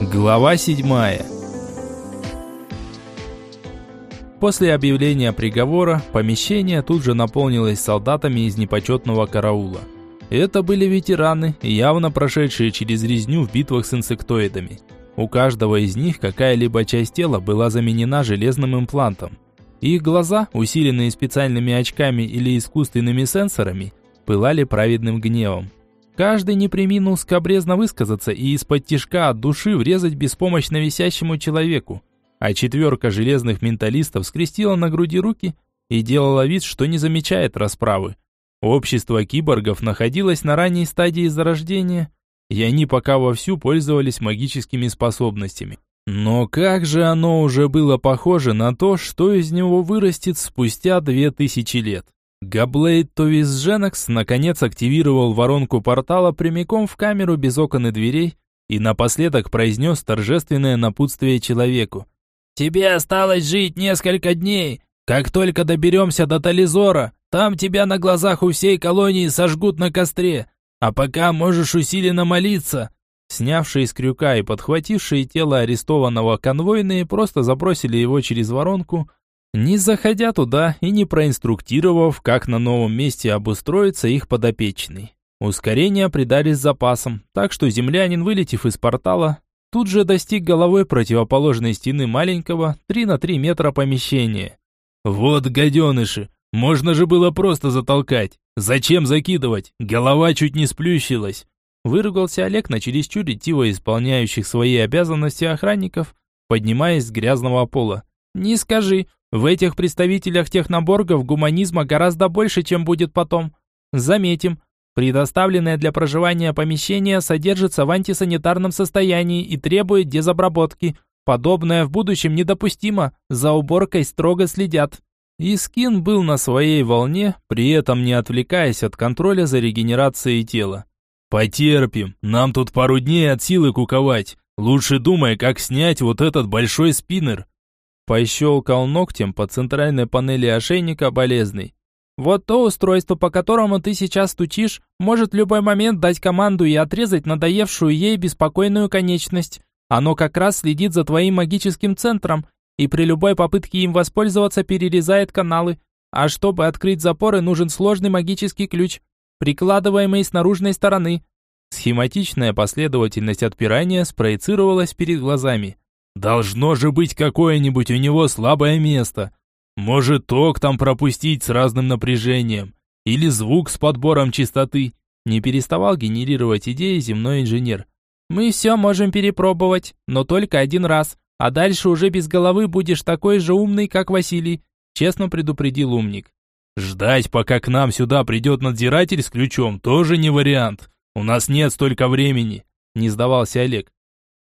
Глава седьмая. После объявления приговора помещение тут же наполнилось солдатами из непочетного караула. Это были ветераны, явно прошедшие через резню в битвах с инсектоидами. У каждого из них какая-либо часть тела была заменена железным имплантом. Их глаза, усиленные специальными очками или искусственными сенсорами, пылали праведным гневом. Каждый не приминул скобрезно высказаться и из-под тишка от души врезать беспомощно висящему человеку. А четверка железных менталистов скрестила на груди руки и делала вид, что не замечает расправы. Общество киборгов находилось на ранней стадии зарождения, и они пока вовсю пользовались магическими способностями. Но как же оно уже было похоже на то, что из него вырастет спустя две тысячи лет. Габлейд Товизженекс наконец активировал воронку портала прямиком в камеру без окон и дверей и напоследок произнес торжественное напутствие человеку. «Тебе осталось жить несколько дней. Как только доберемся до Тализора, там тебя на глазах у всей колонии сожгут на костре. А пока можешь усиленно молиться». Снявшие с крюка и подхватившие тело арестованного конвойные просто забросили его через воронку, не заходя туда и не проинструктировав, как на новом месте обустроится их подопечный. Ускорения придали с запасом, так что землянин, вылетев из портала, тут же достиг головой противоположной стены маленького 3 на 3 метра помещения. «Вот гаденыши! Можно же было просто затолкать! Зачем закидывать? Голова чуть не сплющилась!» Выругался Олег на чересчур ретиво исполняющих свои обязанности охранников, поднимаясь с грязного пола. «Не скажи, в этих представителях техноборгов гуманизма гораздо больше, чем будет потом. Заметим, предоставленное для проживания помещение содержится в антисанитарном состоянии и требует дезобработки. Подобное в будущем недопустимо, за уборкой строго следят». Искин был на своей волне, при этом не отвлекаясь от контроля за регенерацией тела. «Потерпим, нам тут пару дней от силы куковать. Лучше думай, как снять вот этот большой спиннер». Пощелкал ногтем по центральной панели ошейника болезный. «Вот то устройство, по которому ты сейчас стучишь, может в любой момент дать команду и отрезать надоевшую ей беспокойную конечность. Оно как раз следит за твоим магическим центром и при любой попытке им воспользоваться перерезает каналы. А чтобы открыть запоры, нужен сложный магический ключ, прикладываемый с наружной стороны. Схематичная последовательность отпирания спроецировалась перед глазами. Должно же быть какое-нибудь у него слабое место. Может, ток там пропустить с разным напряжением. Или звук с подбором частоты. Не переставал генерировать идеи земной инженер. Мы все можем перепробовать, но только один раз. А дальше уже без головы будешь такой же умный, как Василий, честно предупредил умник. Ждать, пока к нам сюда придет надзиратель с ключом, тоже не вариант. У нас нет столько времени, не сдавался Олег.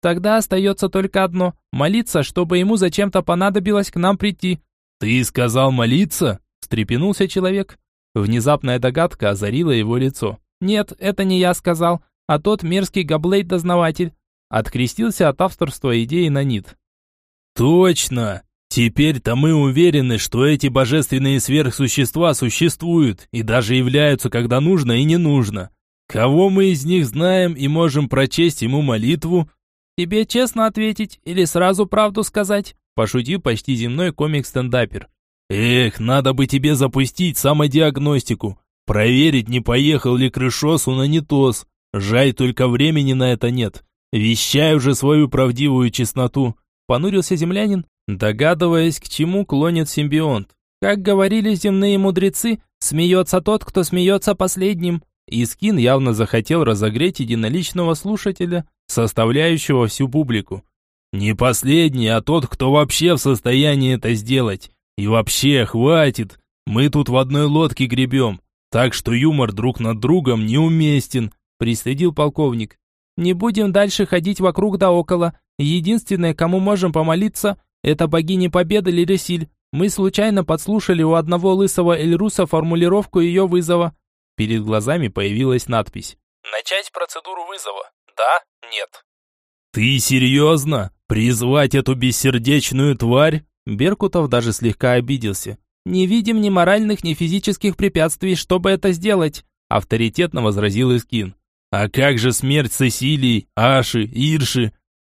Тогда остается только одно – молиться, чтобы ему зачем-то понадобилось к нам прийти. Ты сказал молиться? встрепенулся человек. Внезапная догадка озарила его лицо. Нет, это не я сказал, а тот мерзкий габлейт-дознаватель. Открестился от авторства идеи на нит. Точно! Теперь-то мы уверены, что эти божественные сверхсущества существуют и даже являются, когда нужно и не нужно. Кого мы из них знаем и можем прочесть ему молитву? Тебе честно ответить или сразу правду сказать? Пошутил почти земной комик-стендапер. Эх, надо бы тебе запустить самодиагностику. Проверить, не поехал ли крышос у нанитоз. Жаль, только времени на это нет. Вещай уже свою правдивую честноту понурился землянин, догадываясь, к чему клонит симбионт. Как говорили земные мудрецы, смеется тот, кто смеется последним. Искин явно захотел разогреть единоличного слушателя, составляющего всю публику. Не последний, а тот, кто вообще в состоянии это сделать. И вообще, хватит. Мы тут в одной лодке гребем. Так что юмор друг над другом неуместен, пристыдил полковник. Не будем дальше ходить вокруг да около. Единственное, кому можем помолиться, это богиня Победы Лиресиль. Мы случайно подслушали у одного лысого Эльруса формулировку ее вызова. Перед глазами появилась надпись. «Начать процедуру вызова. Да? Нет?» «Ты серьезно? Призвать эту бессердечную тварь?» Беркутов даже слегка обиделся. «Не видим ни моральных, ни физических препятствий, чтобы это сделать», авторитетно возразил Искин. «А как же смерть Сесилии, Аши, Ирши?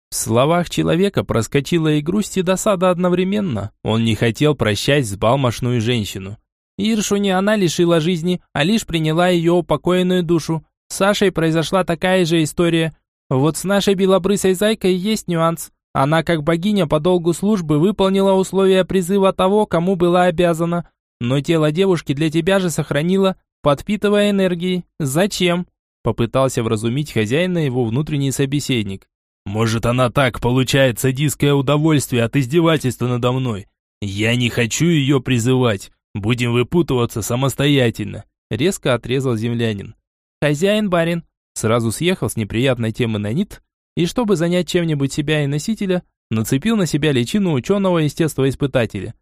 В словах человека проскочила и грусть, и досада одновременно. Он не хотел прощать сбалмошную женщину. Иршу не она лишила жизни, а лишь приняла ее упокоенную душу. С Сашей произошла такая же история. Вот с нашей белобрысой зайкой есть нюанс. Она, как богиня по долгу службы, выполнила условия призыва того, кому была обязана. Но тело девушки для тебя же сохранила, подпитывая энергией. Зачем? Попытался вразумить хозяина его внутренний собеседник. Может, она так получает садистское удовольствие от издевательства надо мной. Я не хочу ее призывать. Будем выпутываться самостоятельно. Резко отрезал землянин. Хозяин барин сразу съехал с неприятной темы на нит и, чтобы занять чем-нибудь себя и носителя, нацепил на себя личину ученого-естествоиспытателя.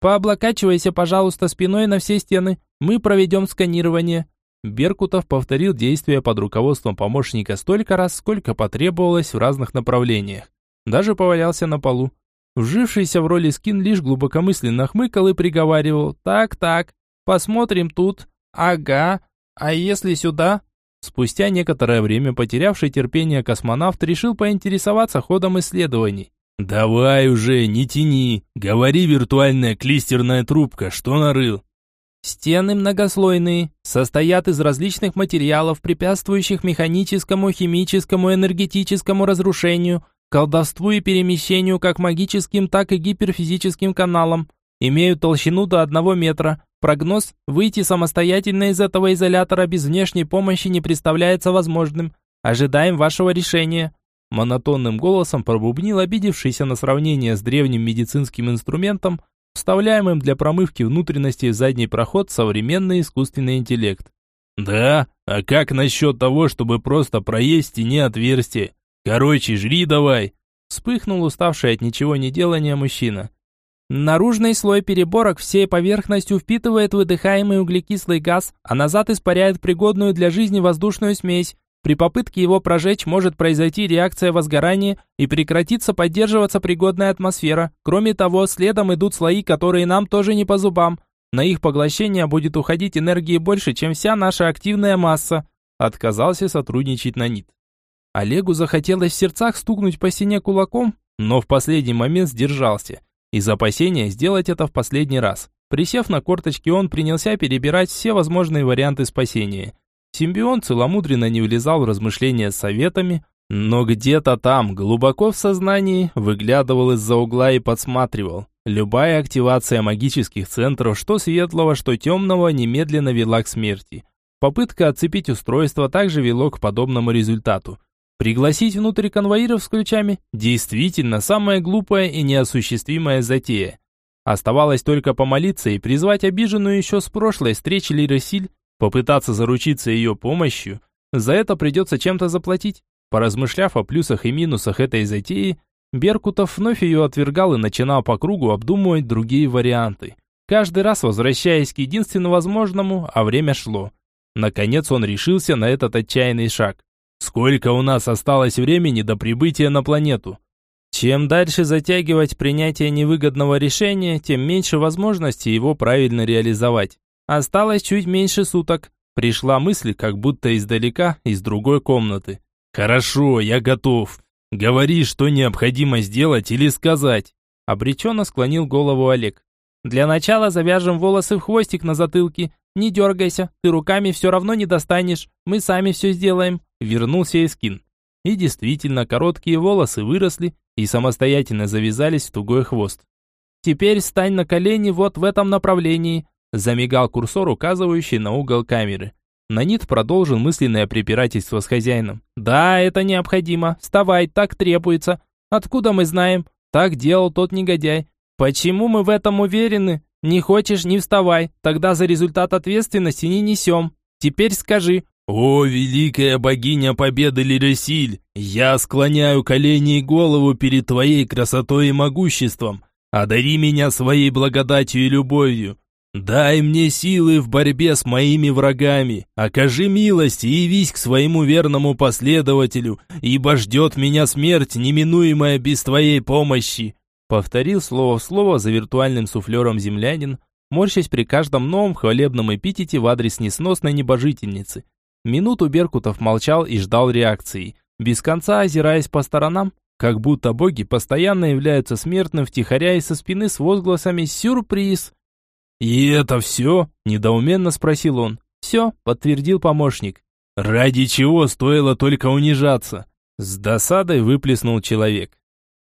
«Пооблокачивайся, пожалуйста, спиной на все стены. Мы проведем сканирование». Беркутов повторил действия под руководством помощника столько раз, сколько потребовалось в разных направлениях. Даже повалялся на полу. Вжившийся в роли скин лишь глубокомысленно хмыкал и приговаривал «Так-так, посмотрим тут. Ага, а если сюда?» Спустя некоторое время потерявший терпение космонавт решил поинтересоваться ходом исследований. «Давай уже, не тяни. Говори, виртуальная клистерная трубка, что нарыл?» Стены многослойные, состоят из различных материалов, препятствующих механическому, химическому, энергетическому разрушению, колдовству и перемещению как магическим, так и гиперфизическим каналам. Имеют толщину до одного метра. Прогноз – выйти самостоятельно из этого изолятора без внешней помощи не представляется возможным. Ожидаем вашего решения. Монотонным голосом пробубнил обидевшийся на сравнение с древним медицинским инструментом, вставляемым для промывки внутренностей в задний проход современный искусственный интеллект. «Да? А как насчет того, чтобы просто проесть стене отверстие? Короче, жри давай!» Вспыхнул уставший от ничего не делания мужчина. Наружный слой переборок всей поверхностью впитывает выдыхаемый углекислый газ, а назад испаряет пригодную для жизни воздушную смесь, при попытке его прожечь может произойти реакция возгорания и прекратиться поддерживаться пригодная атмосфера. Кроме того, следом идут слои, которые нам тоже не по зубам. На их поглощение будет уходить энергии больше, чем вся наша активная масса. Отказался сотрудничать на НИТ. Олегу захотелось в сердцах стукнуть по стене кулаком, но в последний момент сдержался. Из опасения сделать это в последний раз. Присев на корточки, он принялся перебирать все возможные варианты спасения – Симбион целомудренно не влезал в размышления с советами, но где-то там, глубоко в сознании, выглядывал из-за угла и подсматривал. Любая активация магических центров, что светлого, что темного, немедленно вела к смерти. Попытка отцепить устройство также вело к подобному результату. Пригласить внутрь конвоиров с ключами – действительно самая глупая и неосуществимая затея. Оставалось только помолиться и призвать обиженную еще с прошлой встречи Лиросиль Попытаться заручиться ее помощью, за это придется чем-то заплатить. Поразмышляв о плюсах и минусах этой затеи, Беркутов вновь ее отвергал и начинал по кругу обдумывать другие варианты. Каждый раз возвращаясь к единственно возможному, а время шло. Наконец он решился на этот отчаянный шаг. Сколько у нас осталось времени до прибытия на планету? Чем дальше затягивать принятие невыгодного решения, тем меньше возможности его правильно реализовать. Осталось чуть меньше суток. Пришла мысль, как будто издалека, из другой комнаты. «Хорошо, я готов. Говори, что необходимо сделать или сказать». Обреченно склонил голову Олег. «Для начала завяжем волосы в хвостик на затылке. Не дергайся, ты руками все равно не достанешь. Мы сами все сделаем». Вернулся Искин. И действительно, короткие волосы выросли и самостоятельно завязались в тугой хвост. «Теперь встань на колени вот в этом направлении. Замигал курсор, указывающий на угол камеры. Нанит продолжил мысленное препирательство с хозяином. «Да, это необходимо. Вставай, так требуется. Откуда мы знаем? Так делал тот негодяй. Почему мы в этом уверены? Не хочешь, не вставай. Тогда за результат ответственности не несем. Теперь скажи». «О, великая богиня победы Лиресиль, я склоняю колени и голову перед твоей красотой и могуществом. Одари меня своей благодатью и любовью. Дай мне силы в борьбе с моими врагами, окажи милость и явись к своему верному последователю, ибо ждет меня смерть, неминуемая без твоей помощи». Повторил слово в слово за виртуальным суфлером землянин, морщась при каждом новом хвалебном эпитете в адрес несносной небожительницы. Минуту Беркутов молчал и ждал реакции, без конца озираясь по сторонам, Как будто боги постоянно являются смертным втихаря и со спины с возгласами «Сюрприз!». «И это все?» – недоуменно спросил он. «Все», – подтвердил помощник. «Ради чего стоило только унижаться?» С досадой выплеснул человек.